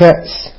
cats